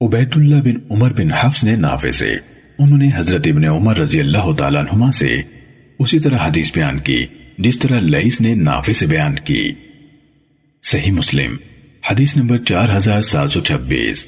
عبید اللہ بن عمر بن حفظ نے نافع سے انہوں نے حضرت ابن عمر رضی اللہ تعالیٰ عنہما سے اسی طرح حدیث بیان کی، جس طرح لئیس نے نافع سے بیان کی۔ صحیح مسلم، حدیث نمبر چار ہزار سات سو چھبیس۔